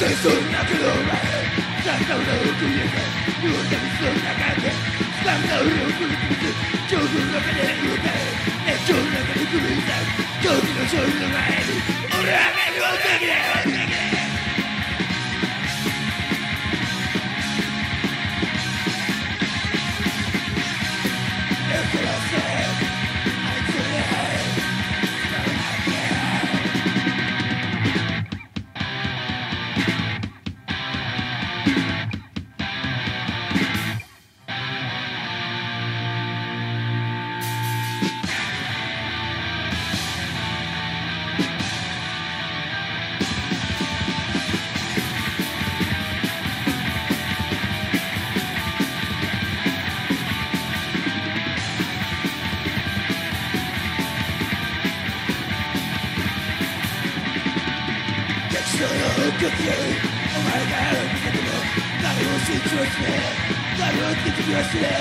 そんな苦労はなんか裏を食い上げ無駄にそんな感じなんか裏を食いつつ恐怖の中で歌え熱狂の中で狂いさ狂気の勝利の前に俺は何もできないできないその時お前が見せても誰も信じはしねえ誰も敵にはしねえ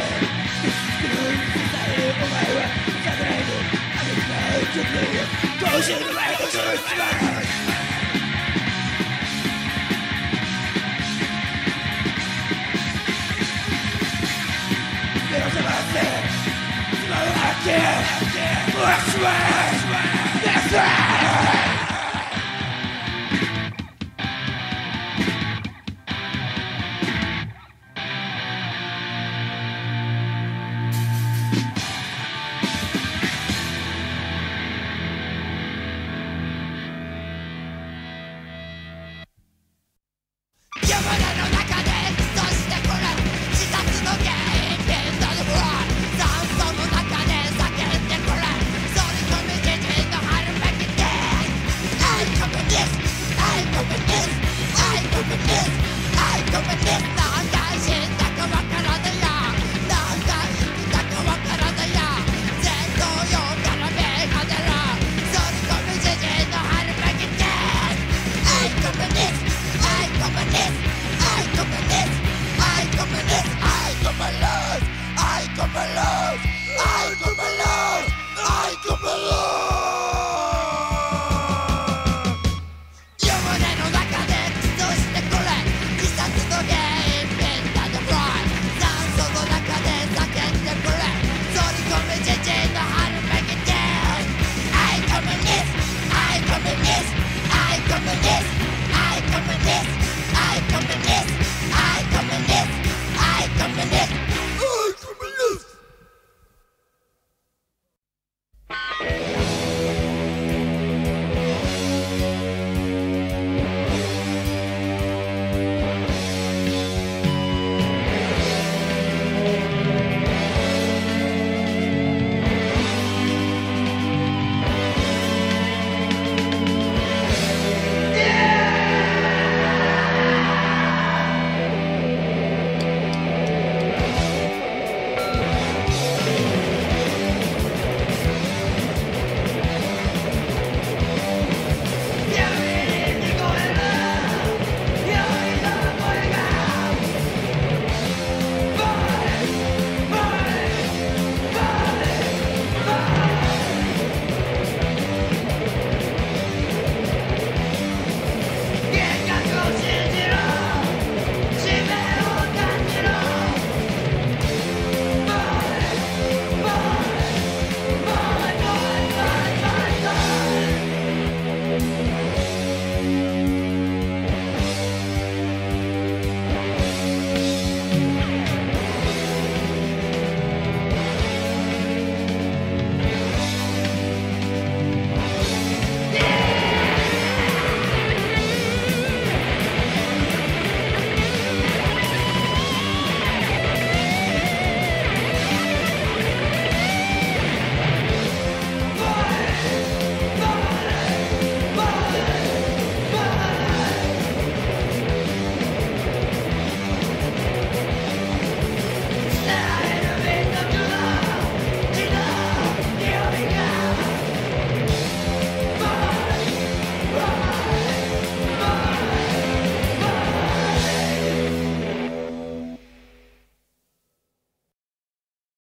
傷つくのに支えお前は逆らえぬあげな曲でよどうしようの前とその一番目を覚ませ今を開けわしは